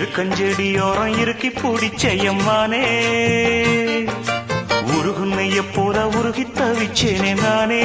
இருக்கஞ்செடியோரம் இருக்கி பிடிச்சையம்மானே. உருகுன்னைய போல உருகி தவிச்சேனே நானே.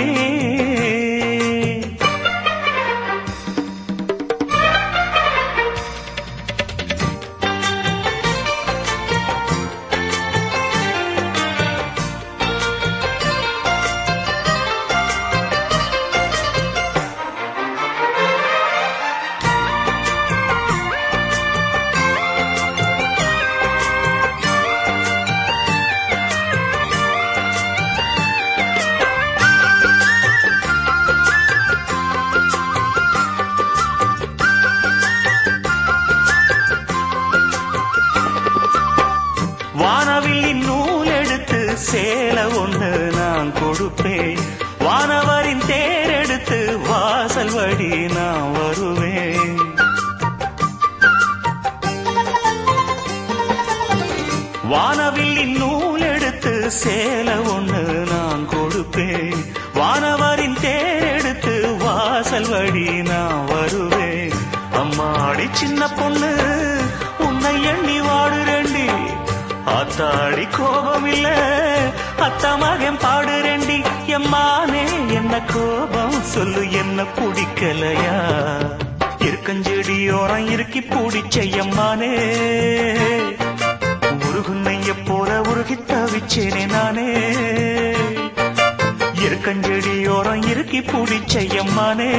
சேல ஒண்ணு நான் கொடுப்பேன். வானவரின் தேர் எடுத்து வாசல் வழி நான் வருவேன். வானவில்லின் நூல் எடுத்து சேல ஒண்ணு நான் கொடுப்பேன். வானவரின் தேர் எடுத்து வாசல் வழி நான் வருவேன். அம்மாடி சின்ன பொண்ணு ஆத்தாடி கோபம் இல்ல அத்தா மகன் பாடுறேண்டி எம்மானே என்ன கோபம்? சொல்லு என்ன பிடிக்கலையா? இருக்கஞ்செடி ஓரம் இருக்கி பிடிச்ச எம்மானே. உருகுன்னைய போல உருகி தவிச்சேனே நானே. இருக்கஞ்செடி ஓரம் இருக்கி பிடிச்ச எம்மானே.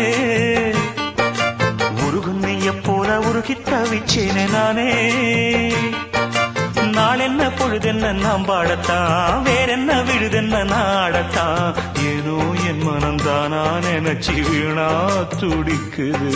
உருகுன்னைய போல உருகி தவிச்சேனே நானே. நாளென்ன பொழுதென்ன நாம் பாடத்தான் வேறென்ன விழுதென்ன நாடத்தான்? ஏனோ என் மனம்தானா நினைச்சு வீணா துடிக்குது.